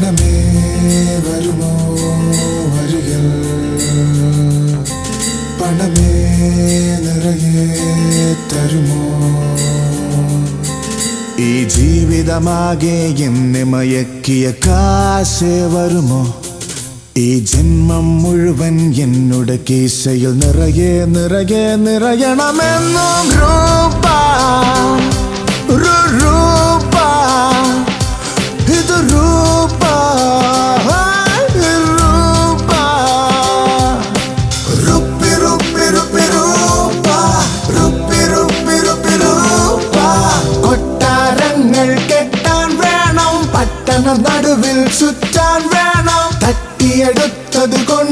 പണമേ വരുമോ വരികൾ പണമേ നിറയെ തരുമോ? ഈ ജീവിതമാകെ എന്നെ മയക്കിയ കാശേ വരുമോ? ഈ ജന്മം മുഴുവൻ എന്നോട് കീശയിൽ നിറയെ നിറയെ നിറയണമെന്നും രൂപ நடுவில் சுற்றான் வேணாம். தட்டி எடுத்தது கொண்டு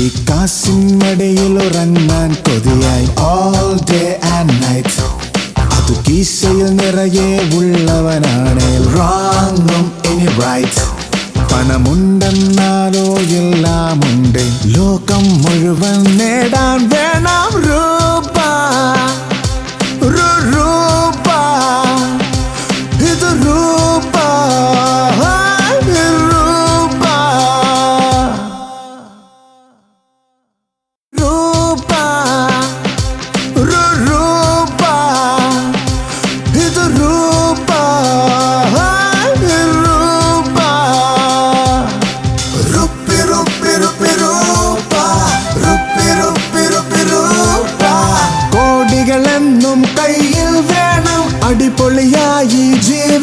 ഈ കാസിൻമടയിൽ ഉറങ്ങാൻ കൊതിയായി ഓൾ ഡേ ആൻഡ് നൈറ്റ് അത് കീശയിൽ നിറയെ ഉള്ളവനാണ്. റാങ്ങും ഇനി റൈറ്റ് പണമുണ്ടെന്നാലോ എല്ലാമുണ്ട്. ലോകം മുഴുവൻ നേടാൻ വേണം രൂപ. രൂപ. ഇത് രൂപ.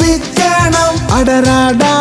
നേടണമെന്നും ആസ